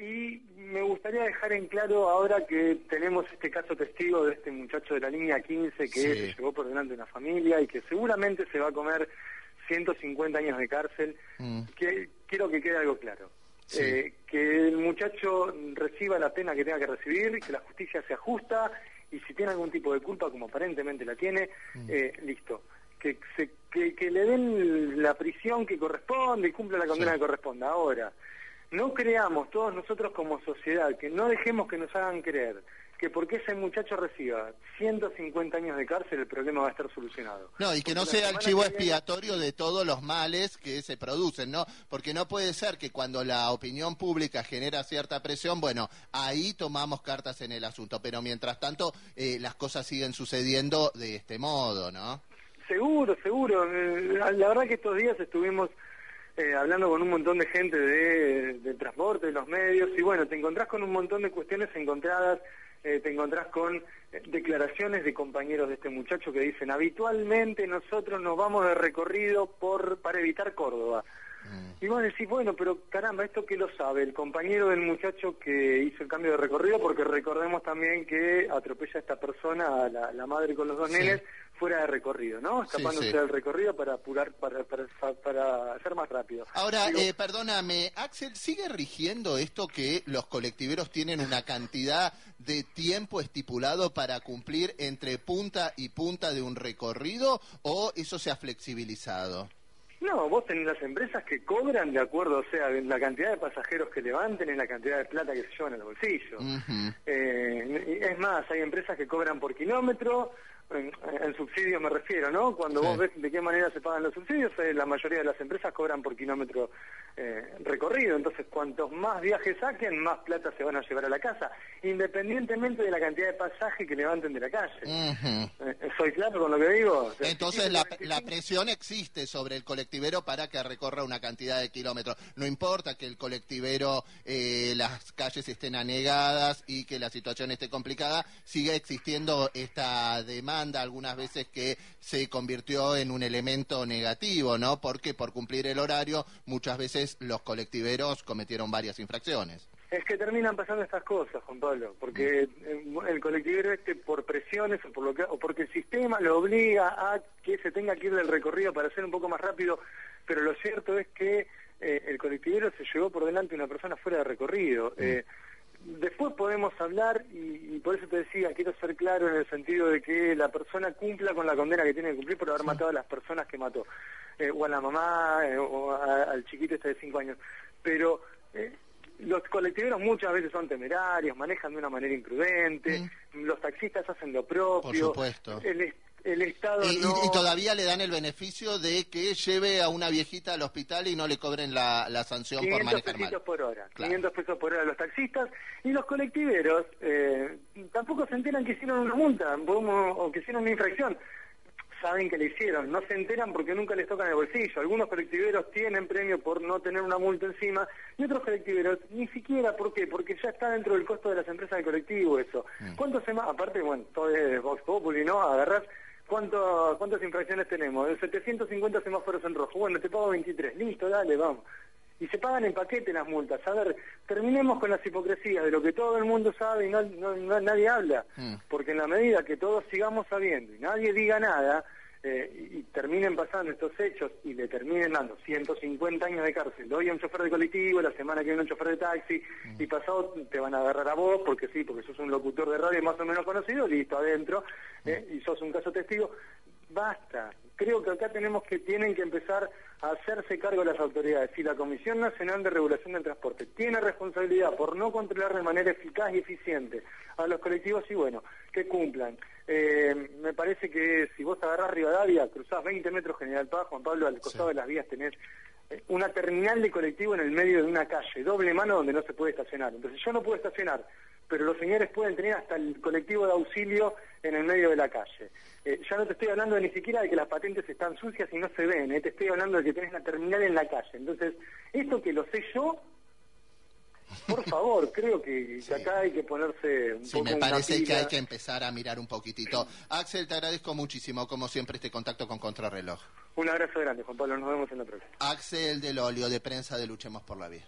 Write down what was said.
Y me gustaría dejar en claro ahora que tenemos este caso testigo de este muchacho de la línea 15 que Sí. se llevó por delante de una familia y que seguramente se va a comer 150 años de cárcel. Mm. Que, quiero que quede algo claro. Sí. Eh, que el muchacho reciba la pena que tenga que recibir, que la justicia sea justa y si tiene algún tipo de culpa, como aparentemente la tiene, eh, listo. Que, se, que, que le den la prisión que corresponde y cumpla la condena Sí. que corresponda. Ahora, no creamos todos nosotros como sociedad, que no dejemos que nos hagan creer que porque ese muchacho reciba 150 años de cárcel el problema va a estar solucionado. No, y que no Porque sea el chivo expiatorio de todos los males que se producen, ¿no? Porque no puede ser que cuando la opinión pública genera cierta presión, bueno, ahí tomamos cartas en el asunto, pero mientras tanto eh, las cosas siguen sucediendo de este modo, ¿no? Seguro, seguro. Eh, La verdad que estos días estuvimos eh, hablando con un montón de gente de, transporte, de los medios, y bueno, te encontrás con un montón de cuestiones encontradas, eh, te encontrás con eh, declaraciones de compañeros de este muchacho que dicen, habitualmente nosotros nos vamos de recorrido por para evitar Córdoba. Y vos decís, bueno, pero caramba, ¿esto qué lo sabe? El compañero del muchacho que hizo el cambio de recorrido, porque recordemos también que atropella a esta persona, a la, la madre con los dos Sí. nenes, fuera de recorrido, ¿no? Escapándose sí. del recorrido para apurar, para, para, para hacer más rápido. Ahora, Digo, eh, perdóname, Axel, ¿sigue rigiendo esto que los colectiveros tienen una cantidad de tiempo estipulado para cumplir entre punta y punta de un recorrido o eso se ha flexibilizado? No, vos tenés las empresas que cobran de acuerdo, o sea, en la cantidad de pasajeros que levanten, en la cantidad de plata que se llevan en el bolsillo. Eh, es más, hay empresas que cobran por kilómetro, en, en subsidios me refiero, ¿no? Cuando Sí. vos ves de qué manera se pagan los subsidios, eh, la mayoría de las empresas cobran por kilómetro eh, recorrido, entonces cuantos más viajes saquen, más plata se van a llevar a la casa, independientemente de la cantidad de pasaje que levanten de la calle. Ujú. Eh, ¿Soy claro con lo que digo? O sea, Entonces la, la 25, presión existe sobre el colectivero para que recorra una cantidad de kilómetros. No importa que el colectivero, eh, las calles estén anegadas y que la situación esté complicada, sigue existiendo esta demanda algunas veces que se convirtió en un elemento negativo, ¿no? Porque por cumplir el horario muchas veces los colectiveros cometieron varias infracciones. Es que terminan pasando estas cosas, Juan Pablo, porque eh, el colectivero este por presiones o, por lo que, o porque el sistema lo obliga a que se tenga que ir del recorrido para ser un poco más rápido, pero lo cierto es que eh, el colectivero se llevó por delante una persona fuera de recorrido. Eh, después podemos hablar, y, y por eso te decía, quiero ser claro en el sentido de que la persona cumpla con la condena que tiene que cumplir por haber matado a las personas que mató, eh, o a la mamá, eh, o a- al chiquito este de cinco años. Pero eh, los colectiveros muchas veces son temerarios, manejan de una manera imprudente, los taxistas hacen lo propio. Por supuesto. El, el Estado Y, y- no... y todavía le dan el beneficio de que lleve a una viejita al hospital y no le cobren la, la sanción por 500 manejar mal. pesitos por hora, Claro. 500 pesos por hora a los taxistas y los colectiveros eh, tampoco se enteran que hicieron una multa o que hicieron una infracción. Saben que le hicieron, no se enteran porque nunca les tocan el bolsillo. Algunos colectiveros tienen premio por no tener una multa encima y otros colectiveros ni siquiera, ¿por qué? Porque ya está dentro del costo de las empresas de colectivo eso. Mm. ¿Cuántos sema- Aparte, bueno, todo es Vox Populi, ¿no? Agarrás ¿Cuánto, ¿Cuántas infracciones tenemos? 750 semáforos en rojo. Bueno, te pago 23. Listo, dale, vamos. Y se pagan en paquete las multas. A ver, terminemos con las hipocresías de lo que todo el mundo sabe y no, no- no- nadie habla. Mm. Porque en la medida que todos sigamos sabiendo y nadie diga nada, eh, y, terminen pasando estos hechos y le terminen dando 150 años de cárcel, hoy a un chofer de colectivo, la semana que viene un chofer de taxi, y pasado te van a agarrar a vos, porque sí, porque sos un locutor de radio más o menos conocido, listo, adentro, eh, y sos un caso testigo, basta. Creo que acá tenemos que, tienen que empezar a hacerse cargo las autoridades. Si la Comisión Nacional de Regulación del Transporte tiene responsabilidad por no controlar de manera eficaz y eficiente a los colectivos, y bueno, que cumplan. Eh, me parece que si vos agarrás Rivadavia, cruzás 20 metros General Paz, Juan Pablo, al costado de las vías tenés eh, una terminal de colectivo en el medio de una calle, doble mano donde no se puede estacionar. Entonces yo no puedo estacionar, pero los señores pueden tener hasta el colectivo de auxilio en el medio de la calle. Eh, ya no te estoy hablando ni siquiera de que las patentes están sucias y no se ven, eh, te estoy hablando de que tenés la terminal en la calle. Entonces, esto que lo sé yo, por favor, creo que, que Sí. acá hay que ponerse un Sí, poco me una parece que hay que empezar a mirar un poquitito. Axel, te agradezco muchísimo, como siempre, este contacto con Contrarreloj. Un abrazo grande, Juan Pablo, nos vemos en la próxima. Axel del Olio, de Prensa de Luchemos por la Vía.